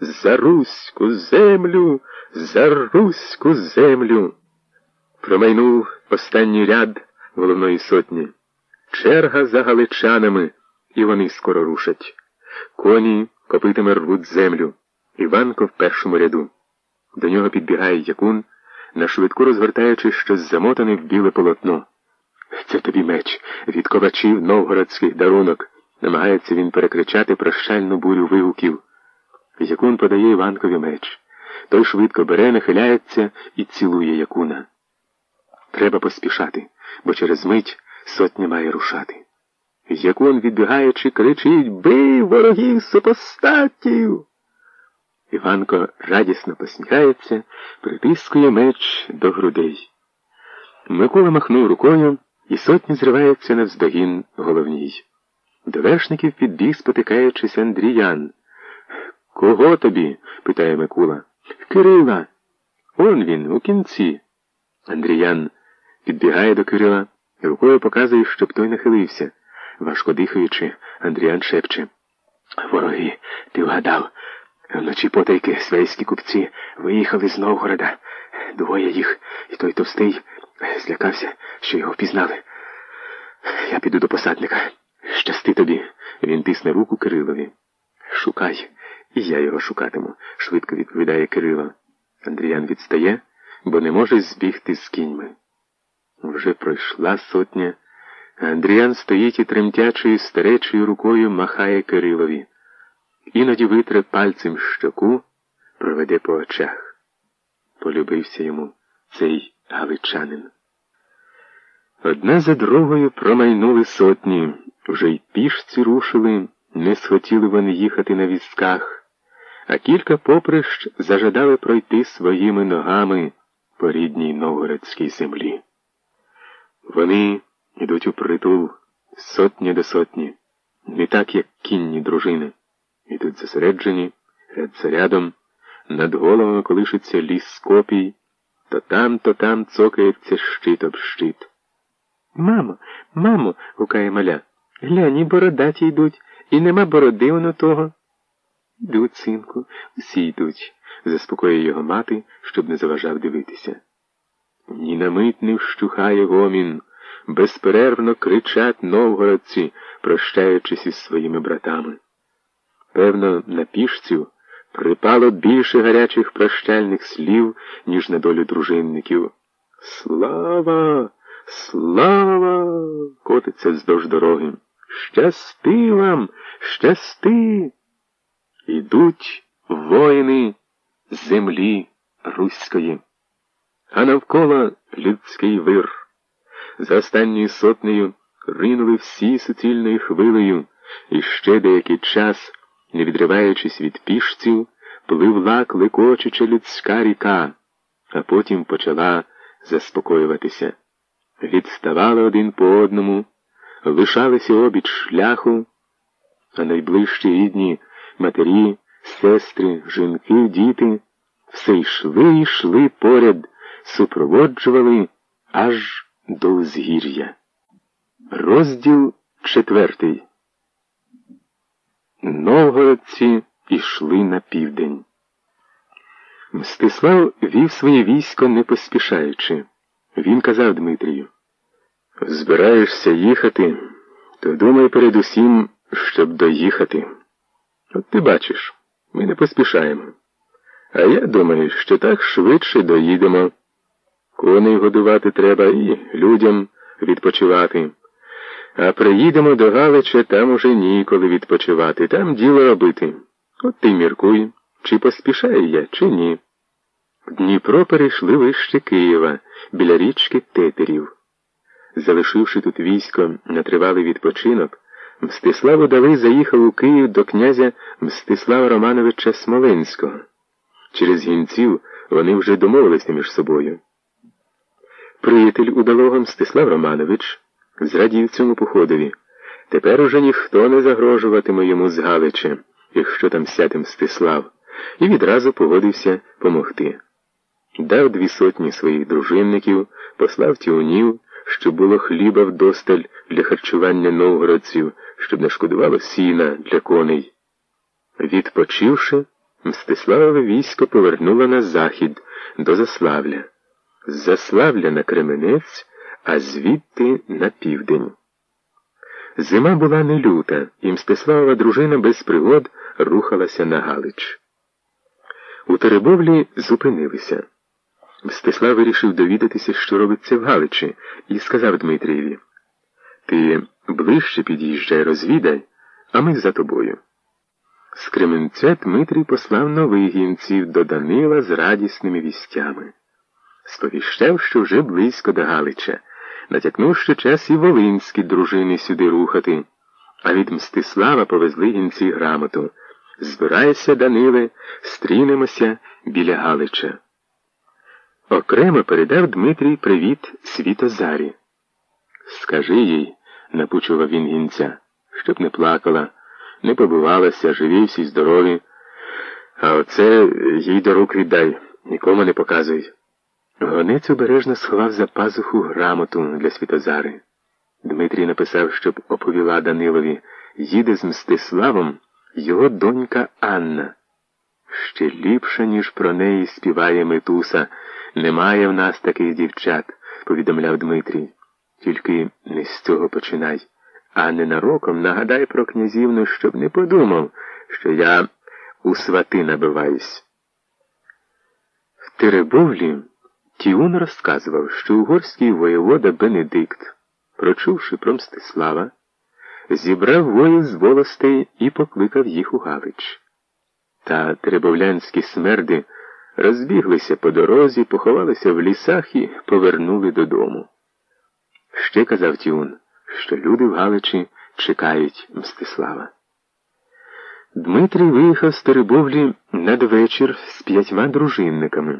за Руську землю, за Руську землю. Промайнув останній ряд головної сотні. Черга за галичанами, і вони скоро рушать. Коні копитами рвуть землю. Іванко в першому ряду. До нього підбігає якун, нашвидку розгортаючи щось замотане в біле полотно. Це тобі меч від ковачів новгородських дарунок. Намагається він перекричати прощальну бурю вигуків. Якун подає Іванкові меч. Той швидко бере, нахиляється і цілує якуна. Треба поспішати, бо через мить сотня має рушати. Якун, відбігаючи, кричить Бий ворогів супостатів. Іванко радісно посміхається, притискує меч до грудей. Микола махнув рукою, і сотня зривається навздогін головній. До вершників підбіг, спотикаючись, Андріян. Кого тобі? питає Микула. Кирила. Он він, у кінці. Андріян підбігає до Кирила, рукою показує, щоб той нахилився. Важко дихаючи, Андріян шепче. Вороги, ти вгадав. Вночі потайки свейські купці виїхали з Новгорода. Двоє їх, і той товстий злякався, що його впізнали. Я піду до посадника. Щасти тобі. Він тисне руку Кирилові. Шукай, і я його шукатиму, швидко відповідає Кирило. Андріян відстає, бо не може збігти з кіньми. Вже пройшла сотня. Андріян стоїть і тремтячою старечою рукою махає Кирилові. Іноді витре пальцем щоку, проведе по очах. Полюбився йому цей галичанин. Одна за другою промайнули сотні, вже й пішці рушили, не схотіли вони їхати на візках, а кілька поприщ зажадали пройти своїми ногами по рідній новгородській землі. Вони йдуть у притул сотні до сотні, не так, як кінні дружини. Ідуть зосереджені, ряд за рядом, над головами колишиться ліс скопій, то там, то там цокається щит об щит. Мамо, мамо, гукає маля, глянь, і бородаті йдуть, і нема бороди воно того. Синку, усі йдуть, заспокоює його мати, щоб не заважав дивитися. Ні на мить не вщухає гомін, безперервно кричать новгородці, прощаючись із своїми братами. Певно, на пішцю припало більше гарячих прощальних слів, ніж на долю дружинників. Слава, слава! котиться вздовж дороги. Щасти вам, щасти! Ідуть воїни землі руської, а навколо людський вир. За останньою сотнею ринули всі суцільною хвилею, і ще деякий час не відриваючись від пішців, пливла клекочуча людська ріка, а потім почала заспокоюватися. Відставали один по одному, лишалися обіч шляху, а найближчі рідні матері, сестри, жінки, діти все йшли і йшли поряд, супроводжували аж до узгір'я. Розділ четвертий. Новгородці йшли на південь. Мстислав вів своє військо не поспішаючи. Він казав Дмитрію, збираєшся їхати, то думай передусім, щоб доїхати. От ти бачиш, ми не поспішаємо. А я думаю, що так швидше доїдемо. Коней годувати треба і людям відпочивати. А приїдемо до Галича, там уже ніколи відпочивати, там діло робити. От ти міркуй, чи поспішаю я, чи ні. Дніпро перейшли вище Києва, біля річки Тетерів. Залишивши тут військо на тривалий відпочинок, Мстислав Удалий заїхав у Київ до князя Мстислава Романовича Смоленського. Через гінців вони вже домовилися між собою. Приятель удалого Мстислав Романович зрадів цьому походові. Тепер уже ніхто не загрожуватиме йому з Галича, якщо там сяде Мстислав, і відразу погодився помогти. Дав дві сотні своїх дружинників, послав тіунів, щоб було хліба вдосталь для харчування новгородців, щоб не шкодувало сіна для коней. Відпочивши, Мстиславове військо повернуло на захід до Заславля, Заславля на Кременець, а звідти на південь. Зима була не люта, і Мстиславова дружина без пригод рухалася на Галич. У Теребовлі зупинилися. Мстислав вирішив довідатися, що робиться в Галичі, і сказав Дмитрієві Ти ближче під'їжджай, розвідай, а ми за тобою. З Кременця Дмитрій послав нових гінців до Данила з радісними вістями. Сповіщав, що вже близько до Галича, натякнув, що час і волинські дружини сюди рухати, а від Мстислава повезли гінці грамоту. Збирайся, Даниле, стрінемося біля Галича. Окремо передав Дмитрій привіт Світозарі. Скажи їй, напучував він гінця, щоб не плакала, не побивалася, живі всі здорові. А оце їй до рук віддай, нікому не показуй. Гонець обережно сховав за пазуху грамоту для Світозари. Дмитрій написав, щоб оповіла Данилові, їде з Мстиславом його донька Анна. Ще ліпше, ніж про неї співає Метуса. Немає в нас таких дівчат, повідомляв Дмитрій. Тільки не з цього починай, а ненароком нагадай про князівну, щоб не подумав, що я у свати набиваюсь. В Теребовлі Тіун розказував, що угорський воєвода Бенедикт, прочувши про Мстислава, зібрав воїн з волостей і покликав їх у Галич. Та теребовлянські смерди розбіглися по дорозі, поховалися в лісах і повернули додому. Ще казав Тюн, що люди в Галичі чекають Мстислава. Дмитрій виїхав з Теребовлі надвечір з п'ятьма дружинниками.